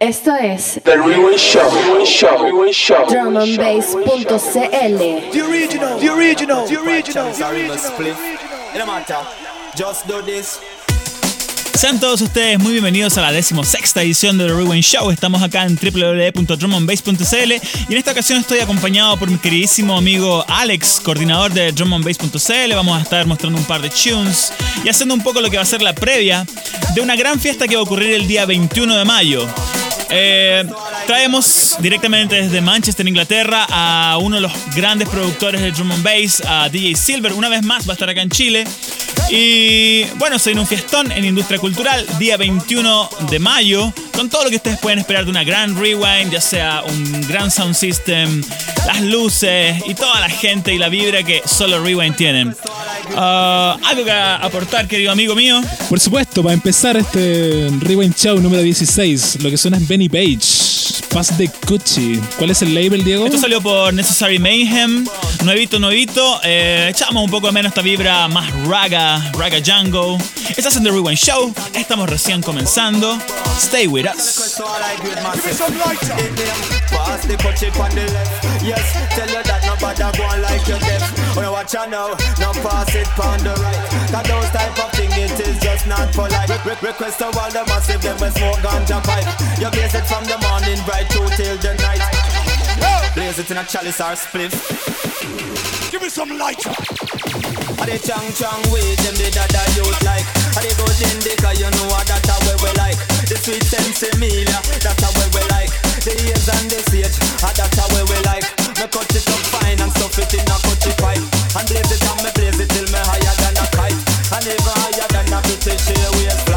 Esto es The Rewind Show. Rewind Show. Rewind Show. drumandbass.cl. The original, the original, the original. Don't matter. Just do this. Sean todos ustedes muy bienvenidos a la decimosexta edición de The Rewind Show. Estamos acá en www.drumandbass.cl y en esta ocasión estoy acompañado por mi queridísimo amigo Alex, coordinador de drumandbass.cl. Vamos a estar mostrando un par de tunes y haciendo un poco lo que va a ser la previa de una gran fiesta que va a ocurrir el día 21 de mayo. Eh, traemos directamente desde Manchester, Inglaterra, a uno de los grandes productores de drum and bass, a DJ Silver. Una vez más va a estar acá en Chile. Y bueno, se viene un fiestón en Industria Cultural, día 21 de mayo, con todo lo que ustedes pueden esperar de una gran rewind, ya sea un gran sound system, las luces y toda la gente y la vibra que solo rewind tienen. Ah, ¿Algo que aportar, querido amigo mío? Por supuesto, para empezar este Rewind Show número 16, lo que suena es Benny Page, Pass de Gucci. ¿Cuál es el label, Diego? Esto salió por Necessary Mayhem, nuevito, nuevito. Eh, echamos un poco de menos esta vibra más raga, raga jungle. Estás en The Rewind Show, estamos recién comenzando. Stay with us. Pass the on the left. Yes, tell you that nobody go on like you deaf. When you watch you now, now pass it on the right. Cause those type of thing, it is just not polite. Re- re- request to all the massive, them we smoke ganja pipe. You blaze it from the morning bright through till the night. Blaze it in a chalice or spliff. Give me some light. I the chang chang way, them the dada youth like. I the good indica, you know what that a way we like. The sweet sensimilia, that's a way we like. The ears and the sage, ah, that's a way we like. Me cut it up fine and stuff it in a cutty pipe. And blaze it and me blaze it till me higher than a kite. And even higher than a British Airways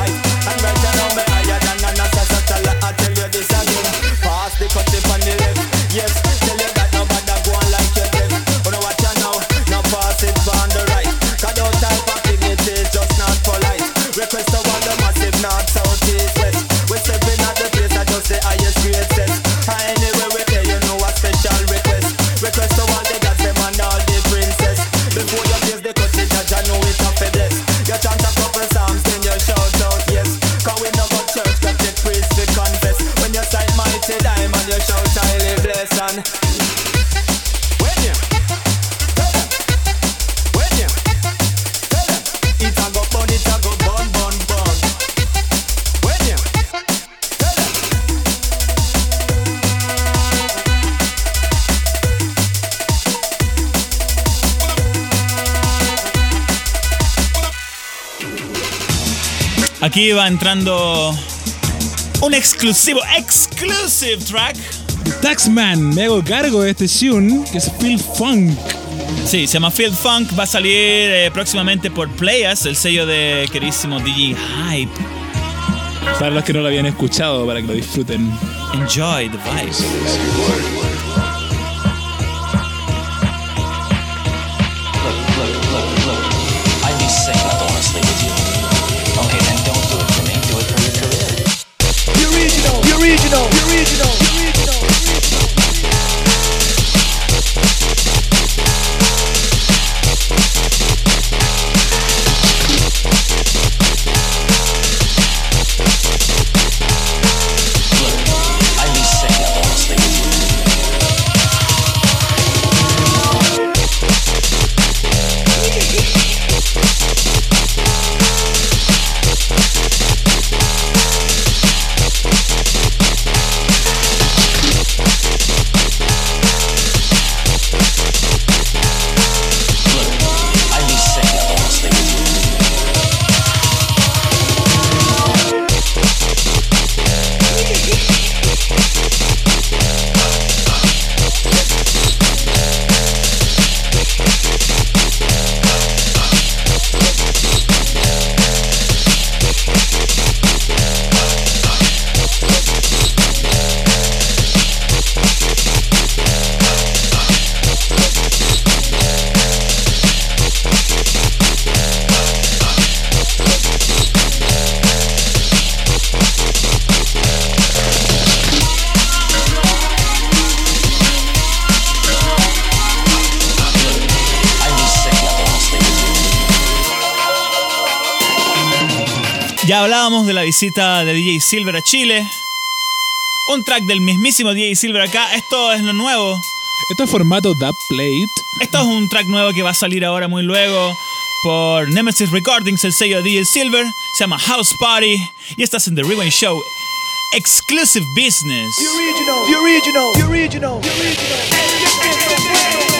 Aquí va entrando un exclusivo, exclusive track. Taxman, me hago cargo de este tune, que es Phil Funk. Sí, se llama Field Funk. Va a salir eh, próximamente por Playas, el sello de queridísimo DJ Hype. Para los que no lo habían escuchado, para que lo disfruten. Enjoy the vibes. Ya hablábamos de la visita de DJ Silver a Chile. Un track del mismísimo DJ Silver acá. Esto es lo nuevo. Esto es formato Dub Plate. Esto es un track nuevo que va a salir ahora muy luego por Nemesis Recordings, el sello de DJ Silver. Se llama House Party. Y estás en The Rewind Show. Exclusive Business. The original, the original, the original, the original.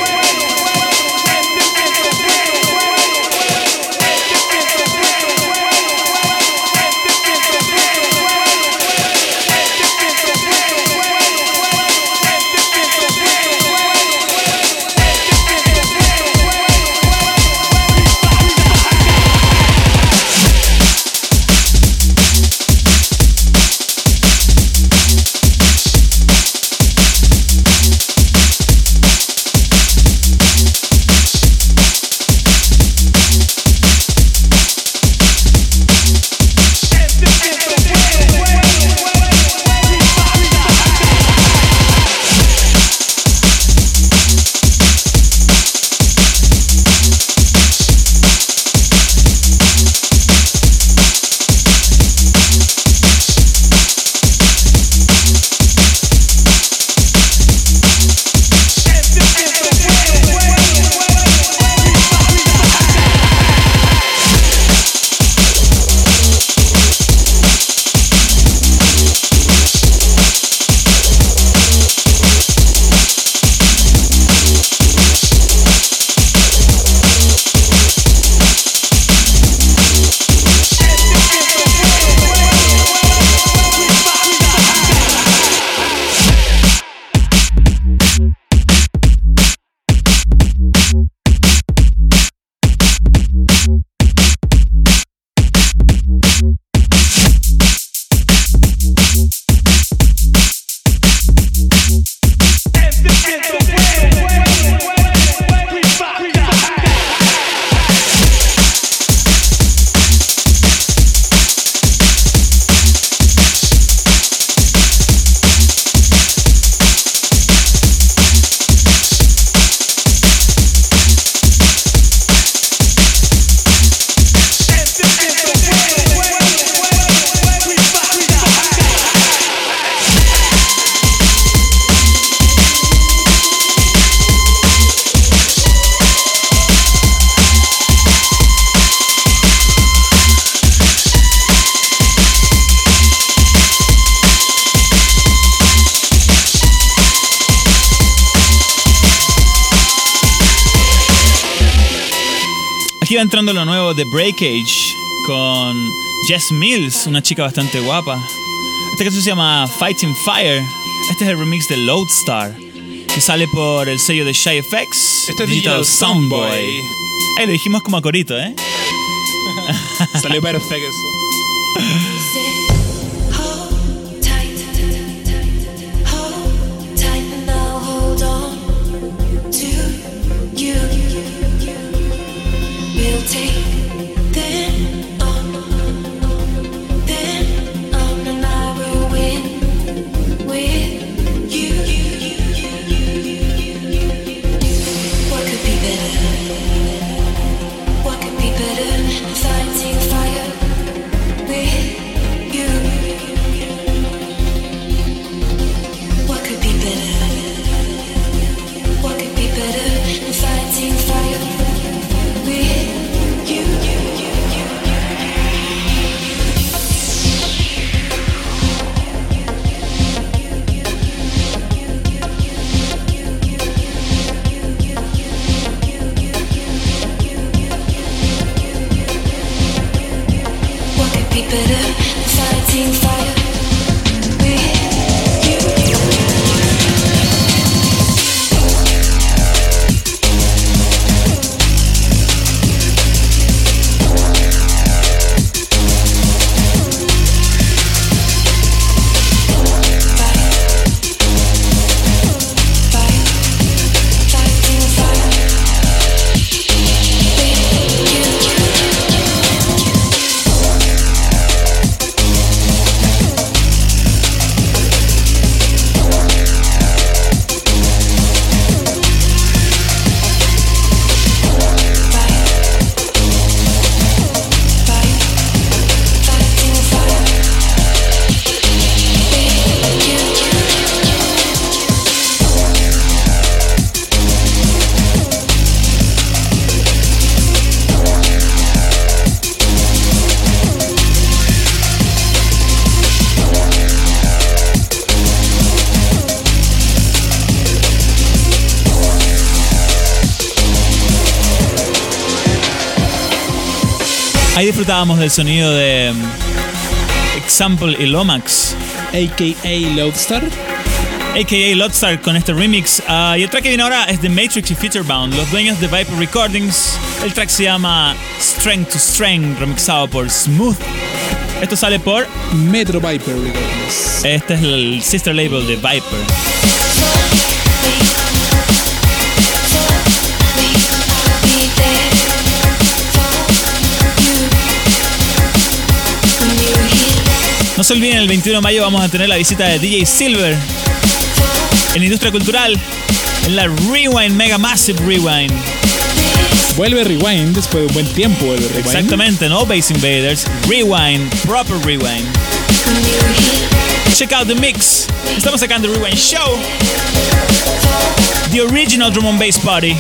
Breakage con Jess Mills, una chica bastante guapa. Esta canción se llama Fighting Fire. Este es el remix de Lodestar, que sale por el sello de Shy FX. Este es Digital Soundboy. Ahí lo dijimos como a corito, ¿eh? Salió perfecto disfrutábamos del sonido de mm, Example y Lomax, AKA Lodestar. a.k.a. Lotstar con este remix. Ah, y el track que viene ahora es de Matrix y Featurebound, los dueños de Viper Recordings. El track se llama Strength to Strength, remixado por Smooth. Esto sale por. Metro Viper Recordings. Este es el sister label de Viper. No se olviden, el 21 de mayo vamos a tener la visita de DJ Silver en la industria cultural, en la Rewind, Mega Massive Rewind. Vuelve Rewind después de un buen tiempo. Vuelve Rewind. Exactamente, no Base Invaders, Rewind, proper Rewind. Check out the mix. Estamos sacando Rewind Show. The original drum and bass party.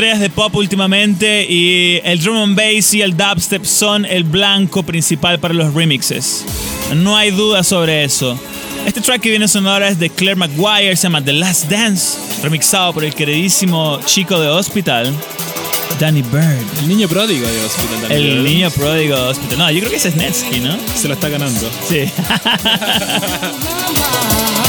Estrellas de pop últimamente y el drum and bass y el dubstep son el blanco principal para los remixes. No hay duda sobre eso. Este track que viene sonando ahora es de Claire Maguire, se llama The Last Dance, remixado por el queridísimo chico de Hospital, Danny Bird. El niño pródigo de Hospital. Danny El Bird. niño pródigo de Hospital. No, yo creo que ese es Netsky, ¿no? Se lo está ganando. Sí.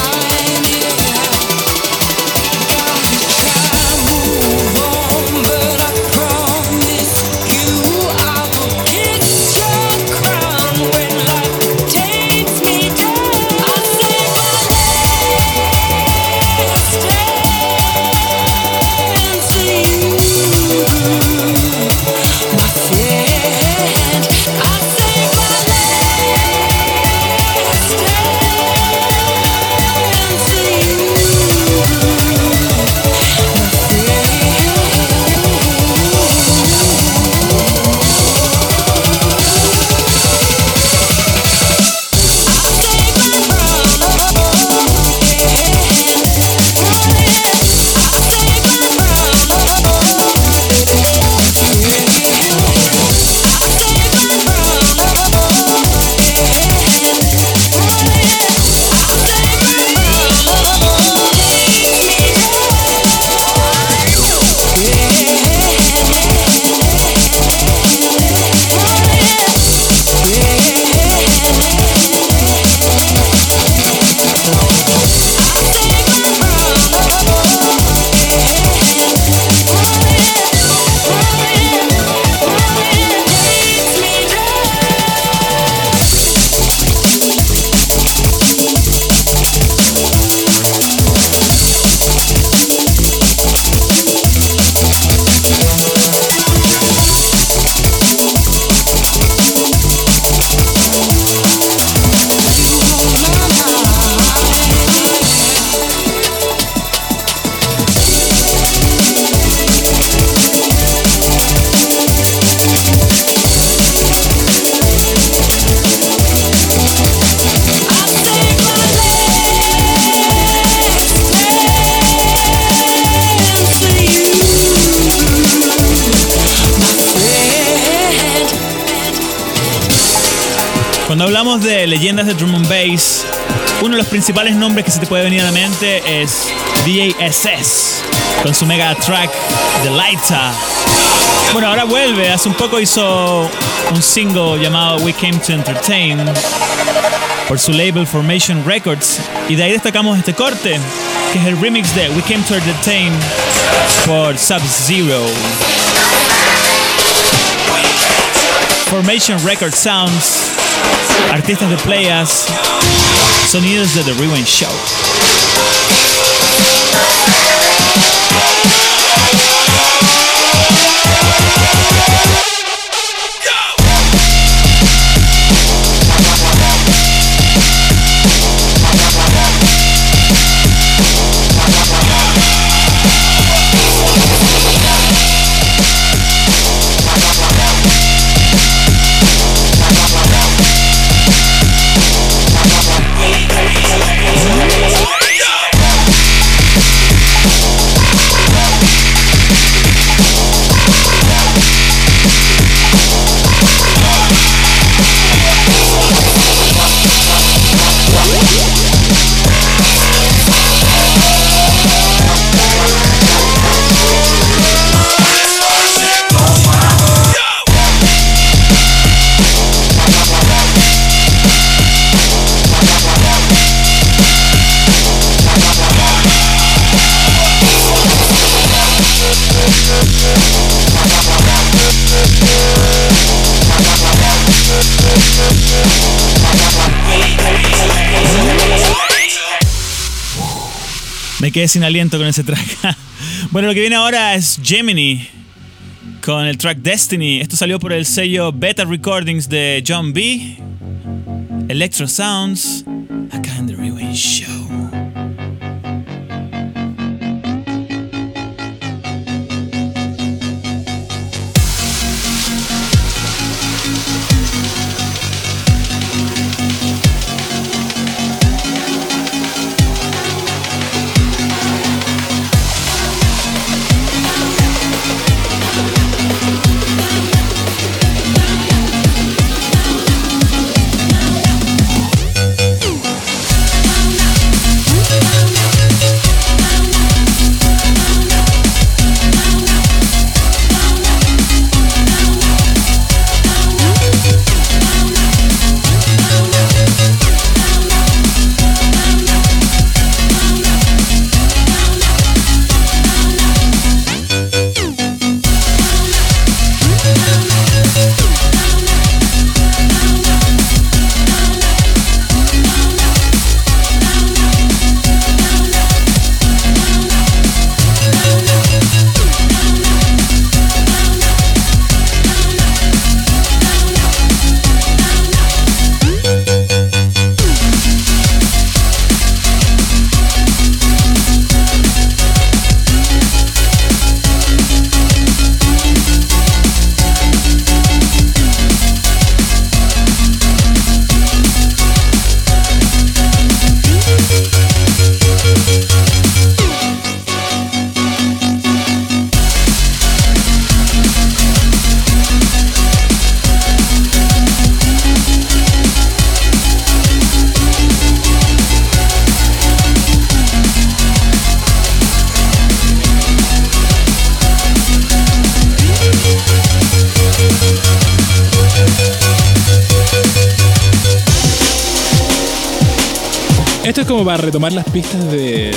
principales nombres que se te puede venir a la mente es DASS, con su mega track The Lighter. Bueno, ahora vuelve, hace un poco hizo un single llamado We Came to Entertain por su label Formation Records y de ahí destacamos este corte, que es el remix de We Came to Entertain por Sub-Zero. Formation Record Sounds, artistas de playas, sonidos de The Rewind Show. Quedé sin aliento con ese track. bueno, lo que viene ahora es Gemini con el track Destiny. Esto salió por el sello Beta Recordings de John B. Electro Sounds, Esto es como para retomar las pistas de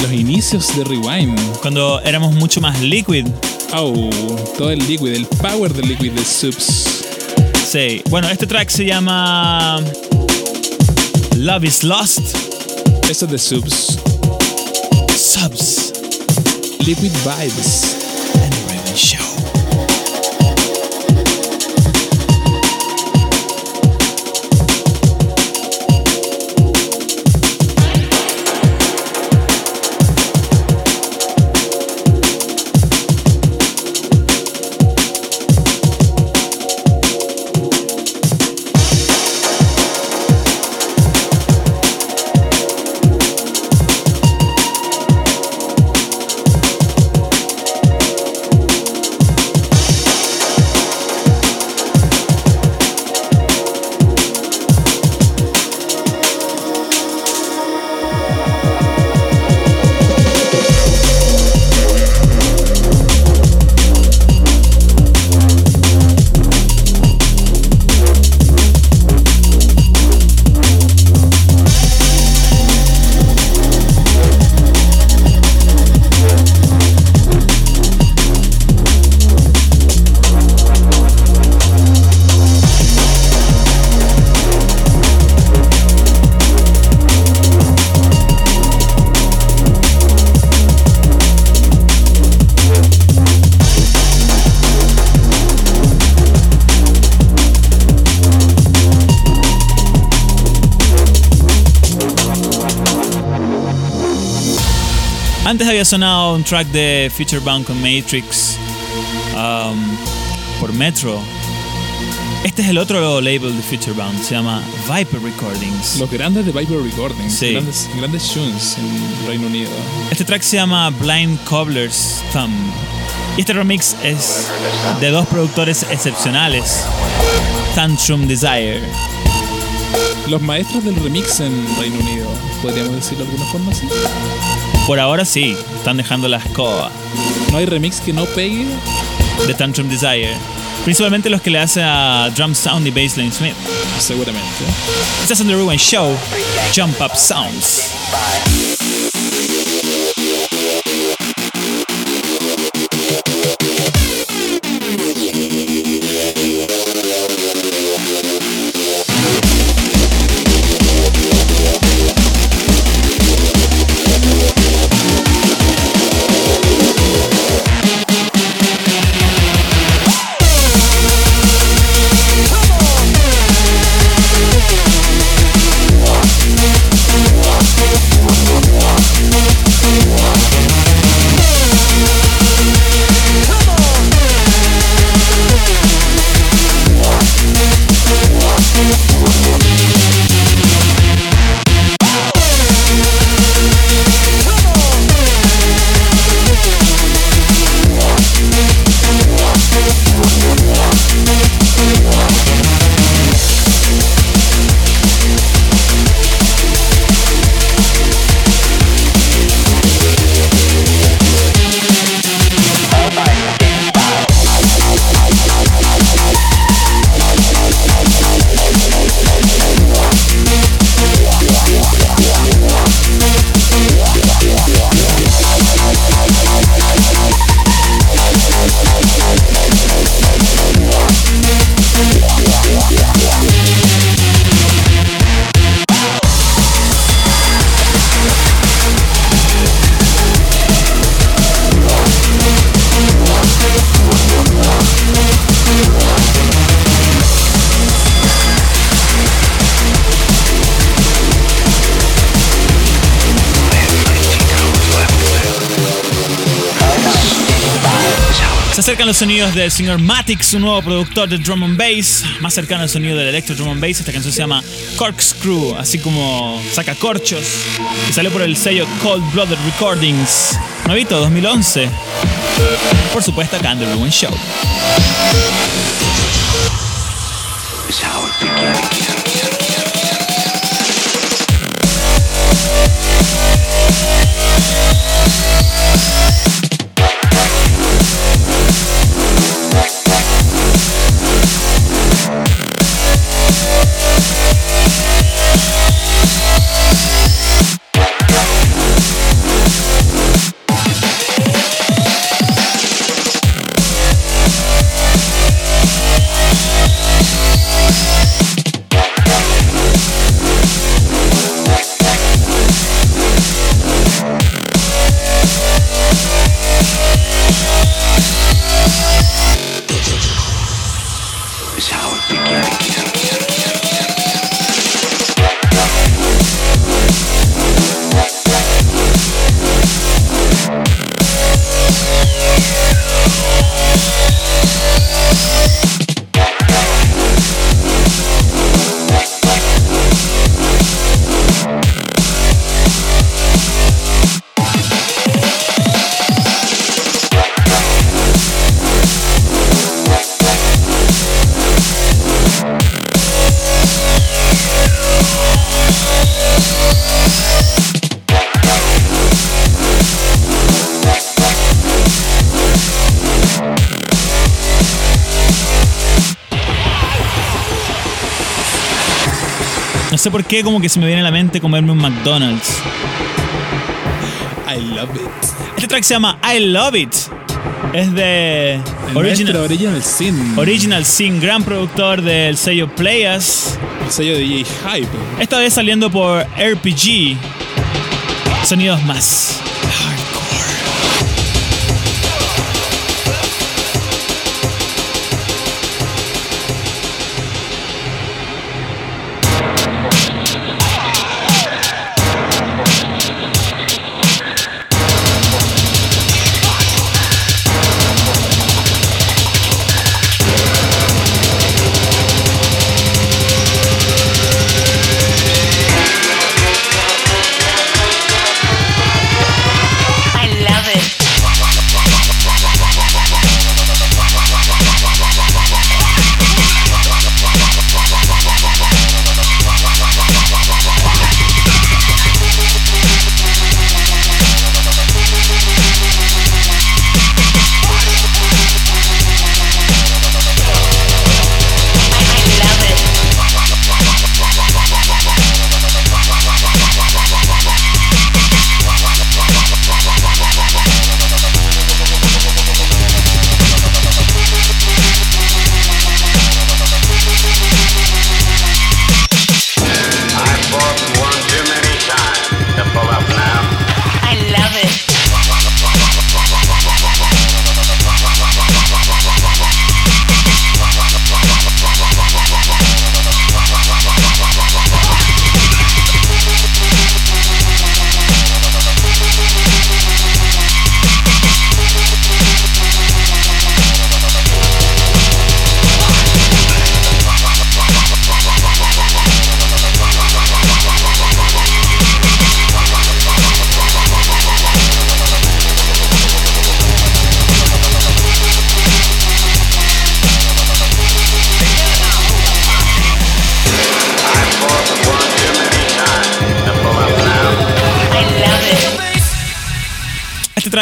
los inicios de Rewind. Cuando éramos mucho más liquid. Oh, todo el liquid, el power del liquid de Subs. Sí. Bueno, este track se llama Love is Lost. Eso es de Subs. Subs. Liquid Vibes. Había sonado un track de Future Bound con Matrix um, por Metro. Este es el otro label de Future Bound, se llama Viper Recordings. Los grandes de Viper Recordings. Sí. Grandes, grandes tunes en Reino Unido. Este track se llama Blind Cobbler's Thumb. Y este remix es de dos productores excepcionales, Tantrum Desire. Los maestros del remix en Reino Unido, podríamos decirlo de alguna forma así. Por ahora sí, están dejando la escoba No hay remix que no pegue. de Tantrum Desire. Principalmente los que le hace a Drum Sound y Bassline Smith. Seguramente. Estás en The Rewind Show, Jump Up Sounds. Sonidos del señor Matix, un nuevo productor de drum and bass, más cercano al sonido del electro drum and bass. Esta canción se llama Corkscrew, así como saca corchos, y salió por el sello Cold Blooded Recordings. Novito, 2011. Por supuesto, acá en The Ruin Show. Sé por qué, como que se me viene a la mente comerme un McDonald's. I love it. Este track se llama I Love It. Es de El Original, maestro Original Sin. Original Sin, gran productor del sello Playas. el sello de DJ Hype. Esta vez saliendo por RPG. Sonidos más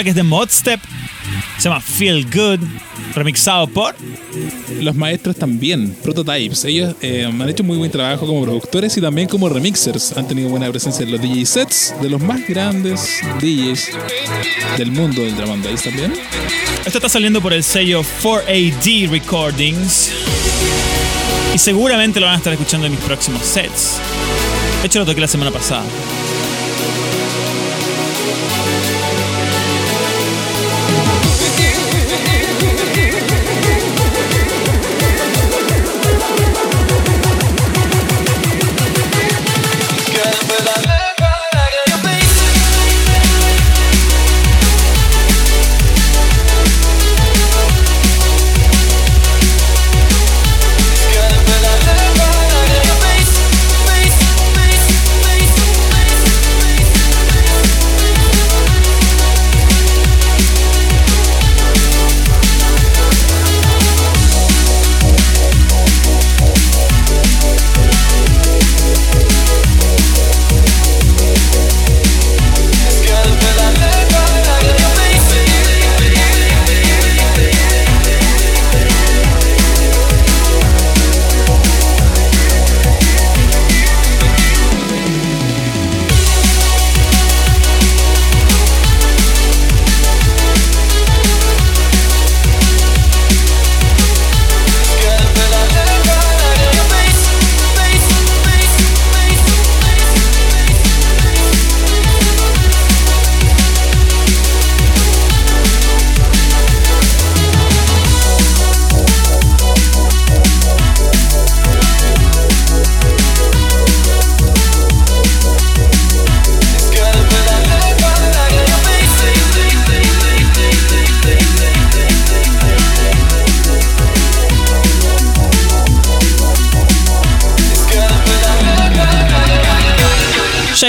es de Modstep. Se llama Feel Good. Remixado por. Los maestros también, Prototypes. Ellos eh, han hecho muy buen trabajo como productores y también como remixers. Han tenido buena presencia en los DJ sets de los más grandes DJs del mundo del drum and bass también. Esto está saliendo por el sello 4AD Recordings. Y seguramente lo van a estar escuchando en mis próximos sets. De hecho, lo toqué la semana pasada.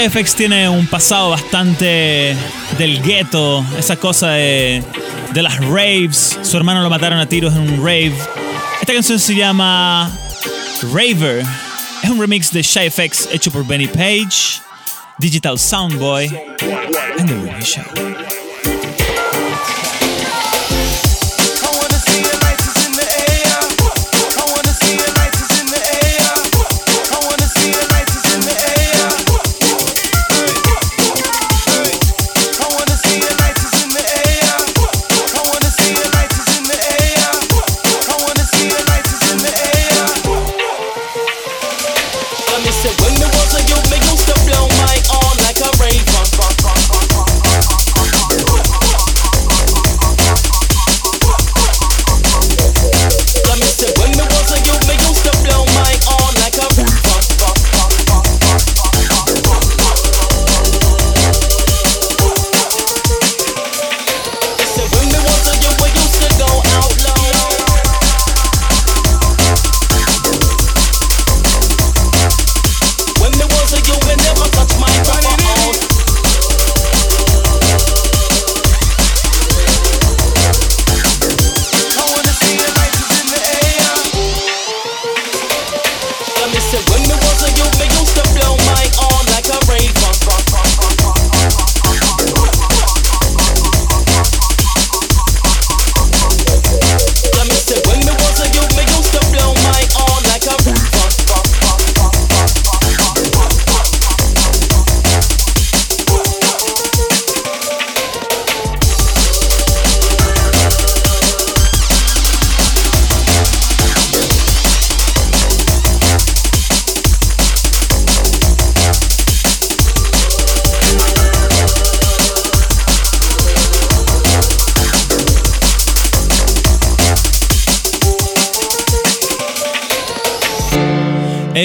FX tiene un pasado bastante del gueto, esa cosa de, de las raves. Su hermano lo mataron a tiros en un rave. Esta canción se llama Raver. Es un remix de Shy FX hecho por Benny Page, Digital Soundboy, and The Ruby Show.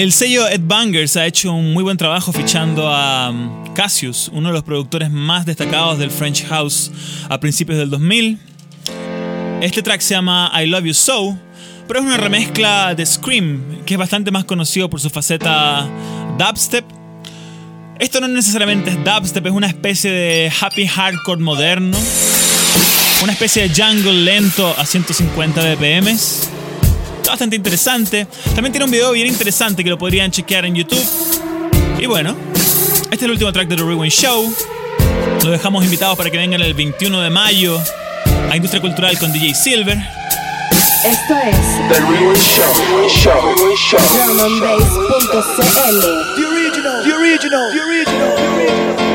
El sello Ed Bangers ha hecho un muy buen trabajo fichando a um, Cassius, uno de los productores más destacados del French House a principios del 2000. Este track se llama I Love You So, pero es una remezcla de Scream, que es bastante más conocido por su faceta dubstep. Esto no necesariamente es dubstep, es una especie de happy hardcore moderno, una especie de jungle lento a 150 BPMs. Está bastante interesante. También tiene un video bien interesante que lo podrían chequear en YouTube. Y bueno, este es el último track de The Rewind Show. Lo dejamos invitados para que vengan el 21 de mayo a Industria Cultural con DJ Silver. Esto es The Rewind Show. Rewind Show. Rewind Show. drumandbass.cl. The original, the original, the original, the original.